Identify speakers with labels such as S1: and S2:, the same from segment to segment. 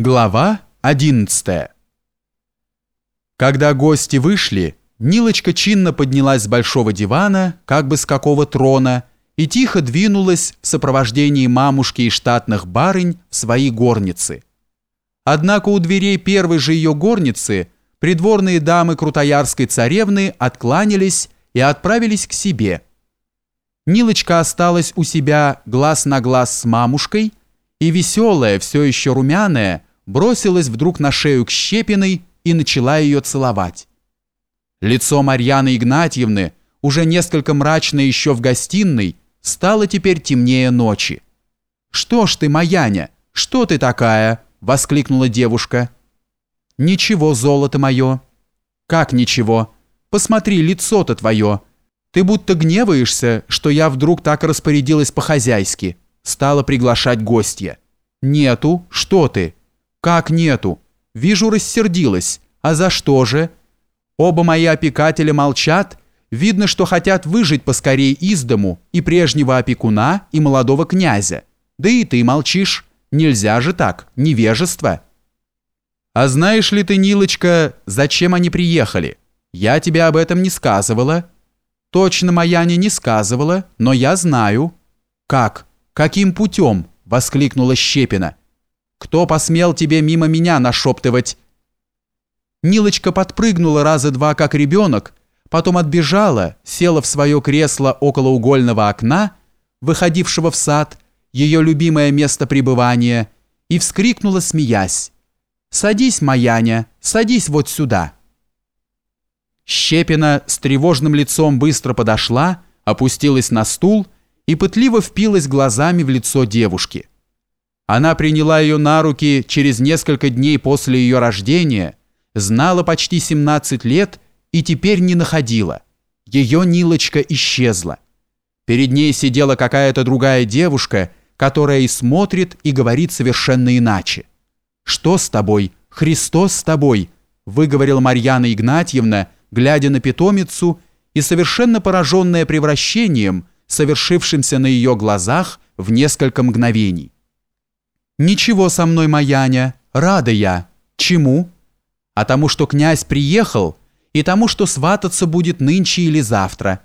S1: Глава 11 Когда гости вышли, Нилочка чинно поднялась с большого дивана, как бы с какого трона, и тихо двинулась в сопровождении мамушки и штатных барынь в свои горницы. Однако у дверей первой же ее горницы придворные дамы Крутоярской царевны откланялись и отправились к себе. Нилочка осталась у себя глаз на глаз с мамушкой, и веселая, все еще румяная, бросилась вдруг на шею к Щепиной и начала ее целовать. Лицо Марьяны Игнатьевны, уже несколько мрачное еще в гостиной, стало теперь темнее ночи. «Что ж ты, Маяня, что ты такая?» — воскликнула девушка. «Ничего, золото мое». «Как ничего? Посмотри, лицо-то твое. Ты будто гневаешься, что я вдруг так распорядилась по-хозяйски» стала приглашать гостья. «Нету, что ты?» «Как нету? Вижу, рассердилась. А за что же?» «Оба мои опекателя молчат. Видно, что хотят выжить поскорей из дому и прежнего опекуна, и молодого князя. Да и ты молчишь. Нельзя же так, невежество». «А знаешь ли ты, Нилочка, зачем они приехали? Я тебе об этом не сказывала». «Точно, Маяне не сказывала, но я знаю». «Как? «Каким путем?» – воскликнула Щепина. «Кто посмел тебе мимо меня нашептывать?» Нилочка подпрыгнула раза два, как ребенок, потом отбежала, села в свое кресло около угольного окна, выходившего в сад, ее любимое место пребывания, и вскрикнула, смеясь. «Садись, Маяня, садись вот сюда». Щепина с тревожным лицом быстро подошла, опустилась на стул и пытливо впилась глазами в лицо девушки. Она приняла ее на руки через несколько дней после ее рождения, знала почти 17 лет и теперь не находила. Ее Нилочка исчезла. Перед ней сидела какая-то другая девушка, которая и смотрит, и говорит совершенно иначе. «Что с тобой? Христос с тобой!» выговорила Марьяна Игнатьевна, глядя на питомицу и совершенно пораженная превращением – совершившимся на ее глазах в несколько мгновений. «Ничего со мной, Маяня, рада я. Чему? А тому, что князь приехал, и тому, что свататься будет нынче или завтра.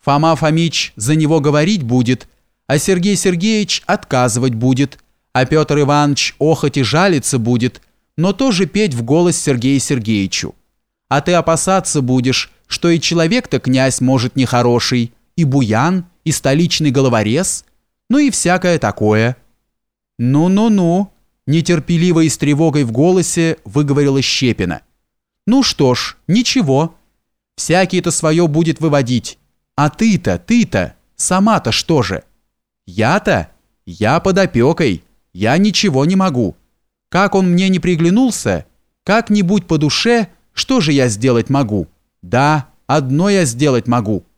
S1: Фома Фомич за него говорить будет, а Сергей Сергеевич отказывать будет, а Петр Иванович охоть и жалиться будет, но тоже петь в голос Сергею Сергеевичу. А ты опасаться будешь, что и человек-то князь может нехороший, и буян, и столичный головорез, ну и всякое такое. «Ну-ну-ну», – нетерпеливо и с тревогой в голосе выговорила Щепина. «Ну что ж, ничего. Всякий-то свое будет выводить. А ты-то, ты-то, сама-то что же? Я-то? Я под опекой. Я ничего не могу. Как он мне не приглянулся, как-нибудь по душе, что же я сделать могу? Да, одно я сделать могу –